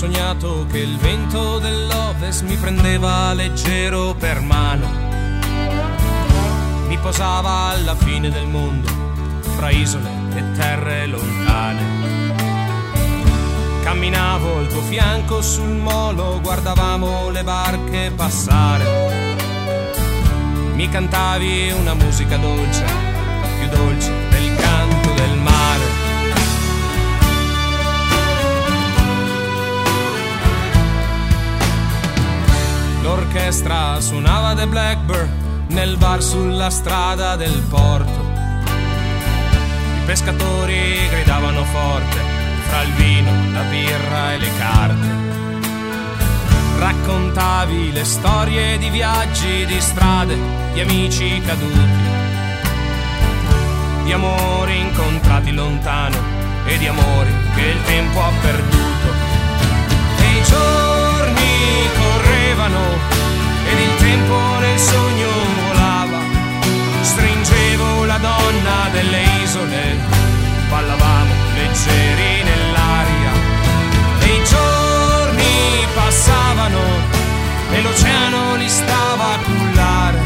sognato che il vento dell'ovest mi prendeva leggero per mano. Mi posava alla fine del mondo, fra isole e terre lontane. Camminavo al tuo fianco sul molo, guardavamo le barche passare. Mi cantavi una musica dolce, più dolce del L'orchestra suonava The Blackbird nel bar sulla strada del porto. I pescatori gridavano forte fra il vino, la birra e le carte. Raccontavi le storie di viaggi, di strade, di amici caduti, di amori incontrati lontano e di amori che il tempo ha perduto. L'oceano li stava a cullare.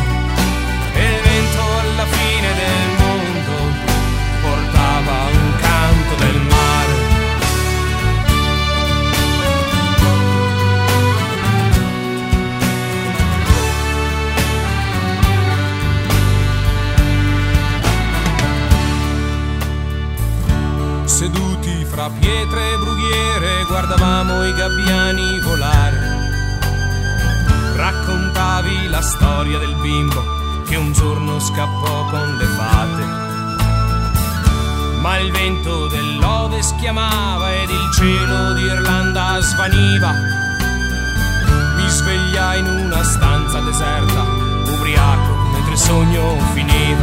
E il vento alla fine del mondo portava un canto del mare. Seduti fra pietre e brughiere guardavamo i gabbiani volare. Raccontavi la storia del bimbo che un giorno scappò con le fate. Ma il vento dell'ovest chiamava ed il cielo d'Irlanda svaniva. Mi svegliai in una stanza deserta, ubriaco mentre il sogno finiva.